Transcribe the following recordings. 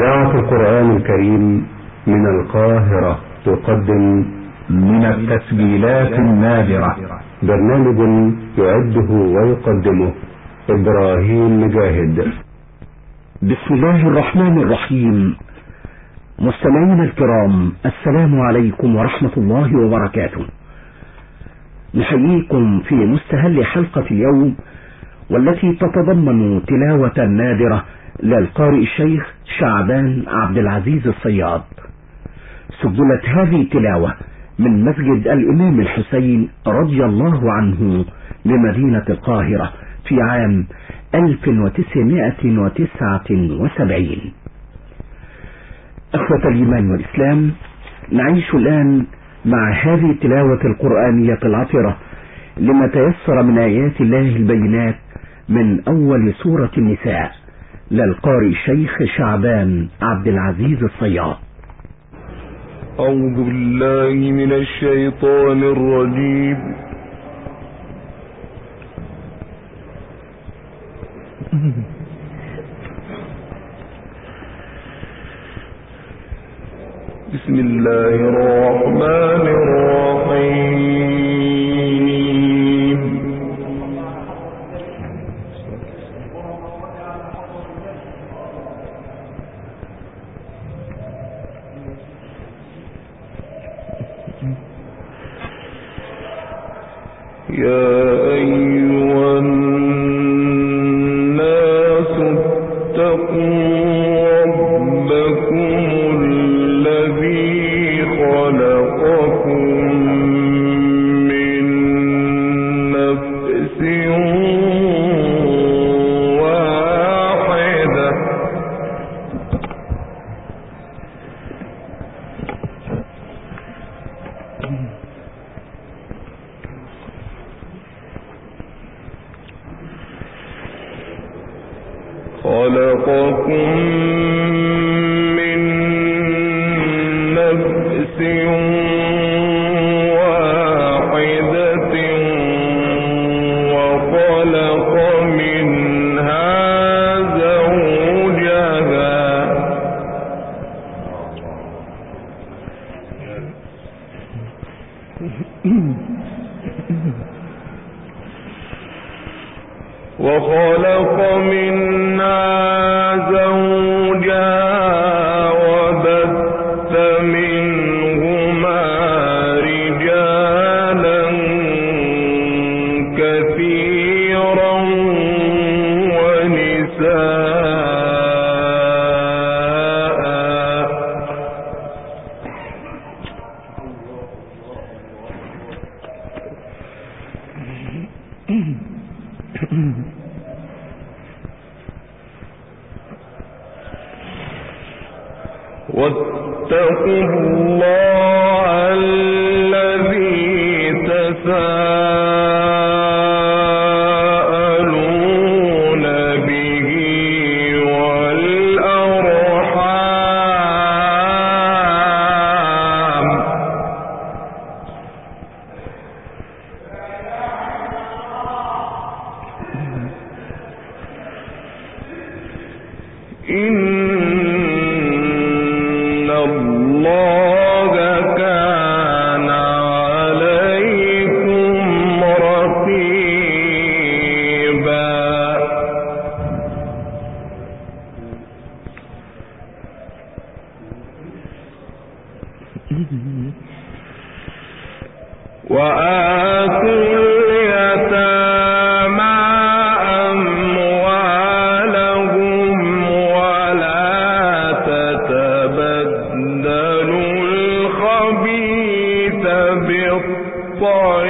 إذاعة القرآن الكريم من القاهرة تقدم من التسجيلات النادرة. برنامج يعده ويقدمه إبراهيم مجاهد. بسم الله الرحمن الرحيم. مستمعينا الكرام السلام عليكم ورحمة الله وبركاته. نحييكم في مستهل حلقة اليوم والتي تتضمن تلاوة نادرة للقارئ الشيخ شعبان عبد العزيز الصياد. سجلت هذه التلاوة من مسجد الإمام الحسين رضي الله عنه بمدينة القاهرة في عام 1979 أخوة الإيمان والإسلام نعيش الآن مع هذه التلاوة القرآنية العطرة لما تيسر من آيات الله البينات من أول سورة النساء. للقارئ الشيخ شعبان عبد العزيز الصياد. أعوذ بالله من الشيطان الرجيم. بسم الله الرحمن الرحيم. واتقوا الله إن الخبيث بالطيب.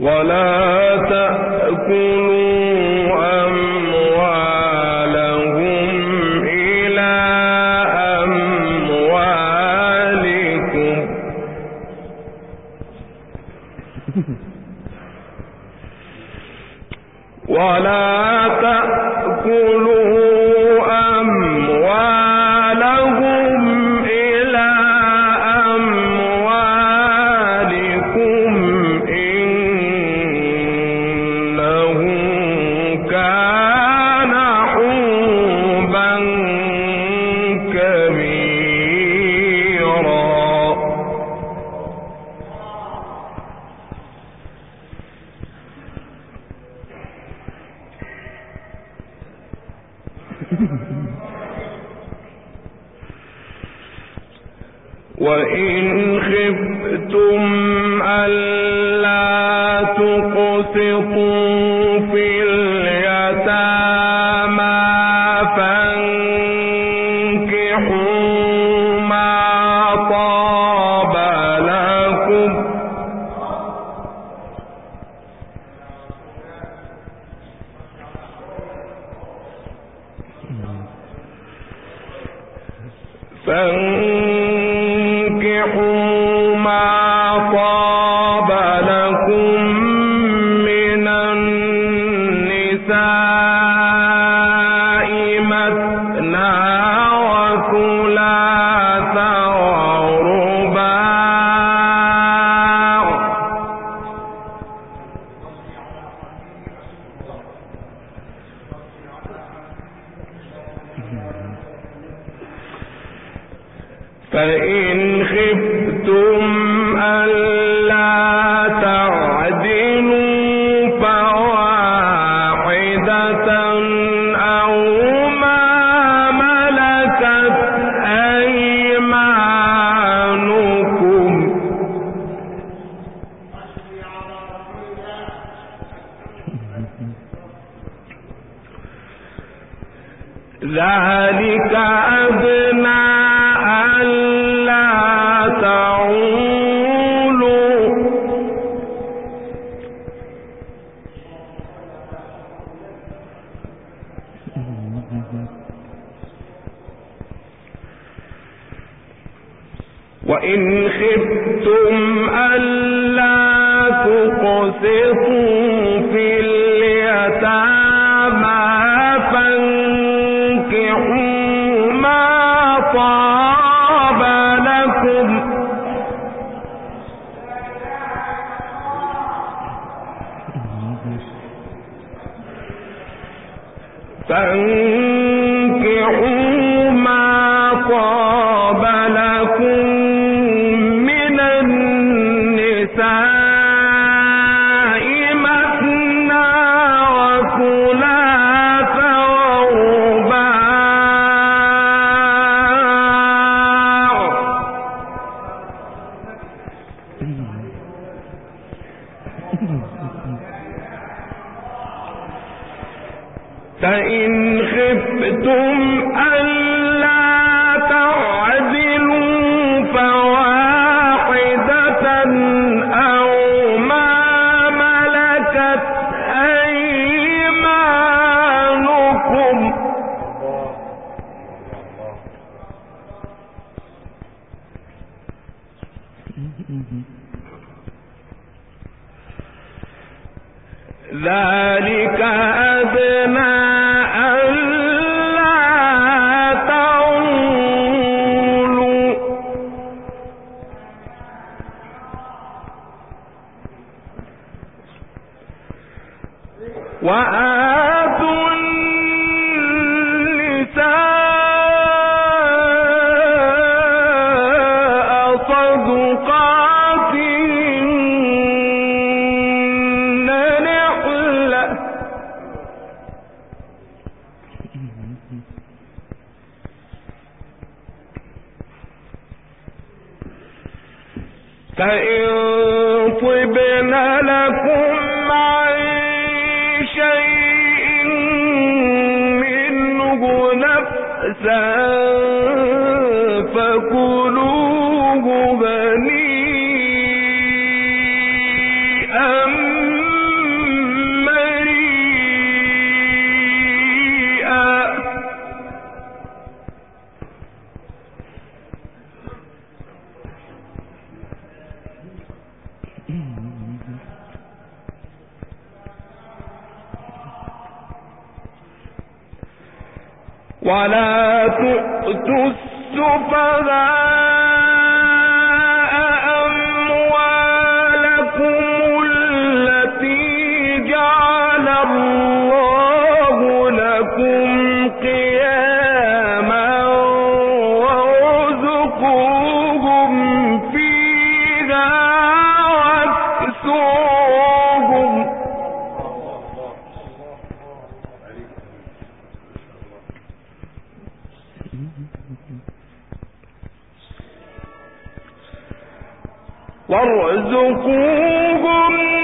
ولا تأكلوا We. ذلك أبنى طاب لكم فإن خفتم أن نفسا ولا تؤتوا السفهاء واسقوهم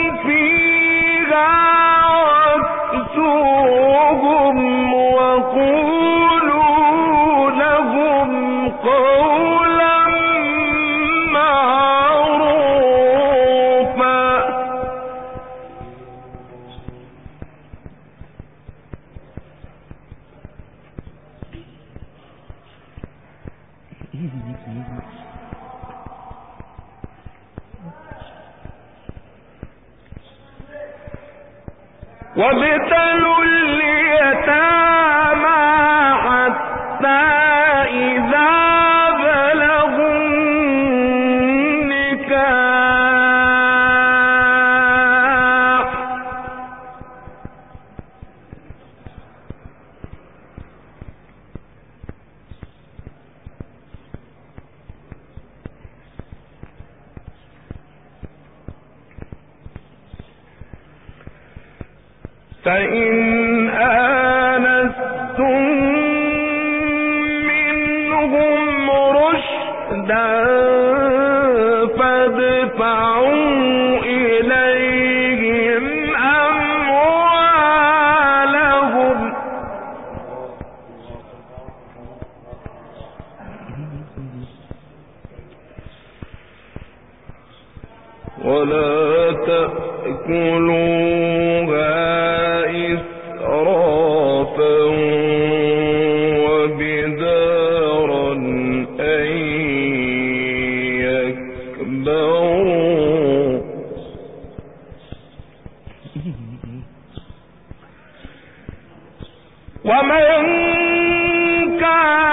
ومن كان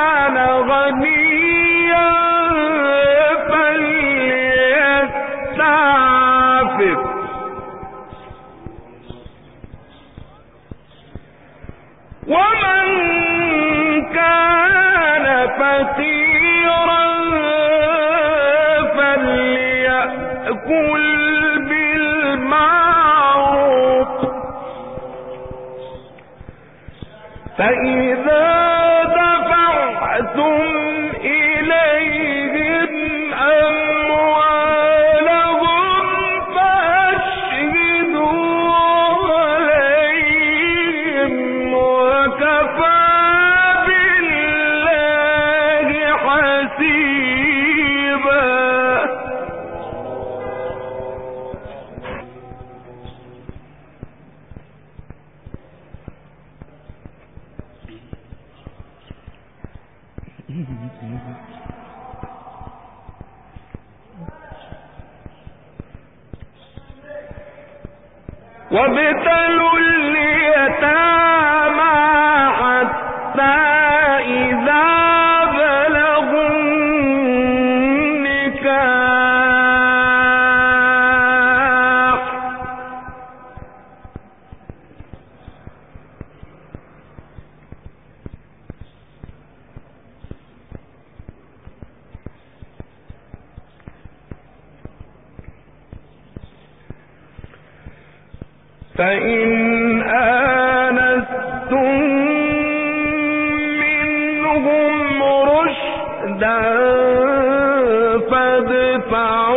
power.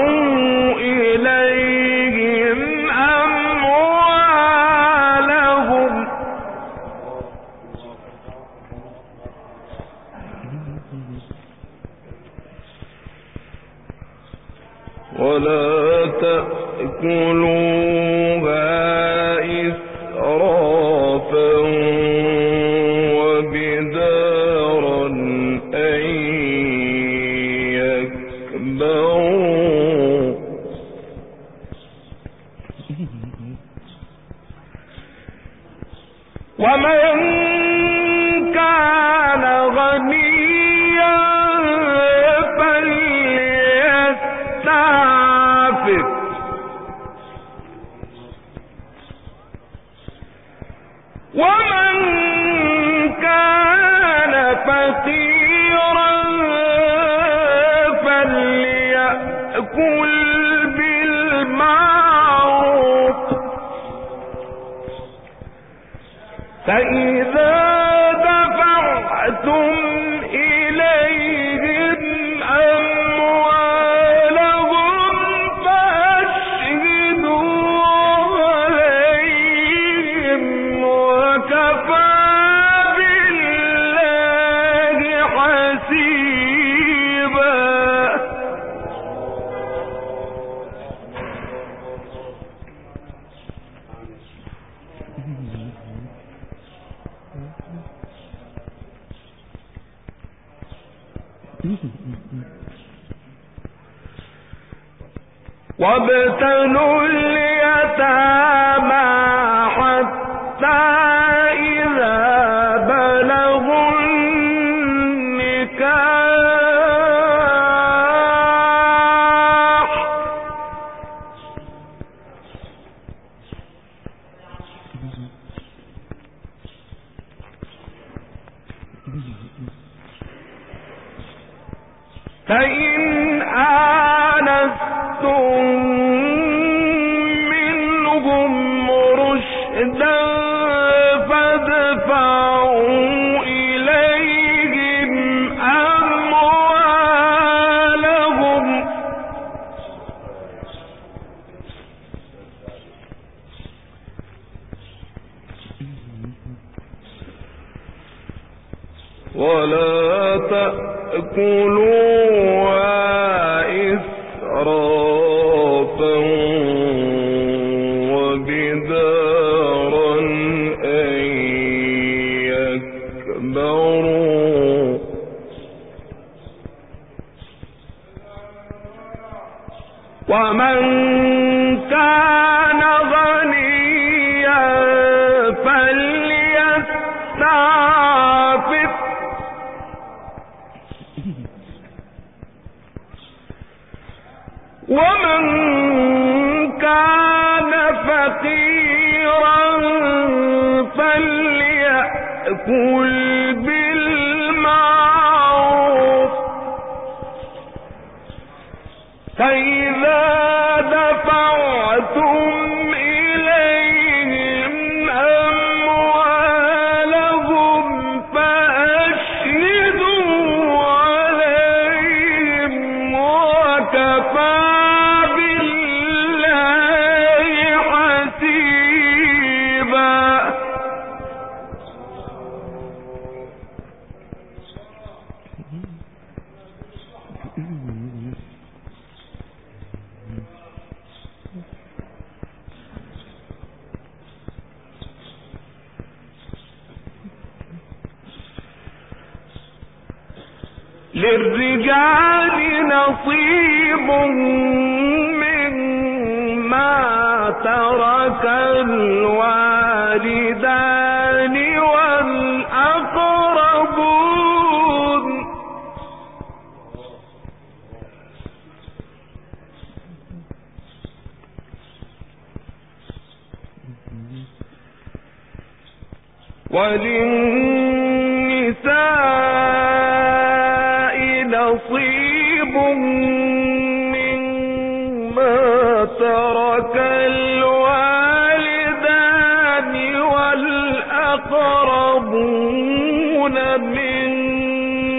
ومن فإذا دفعتم ترك الوالدان والأقربون. وللنساء مما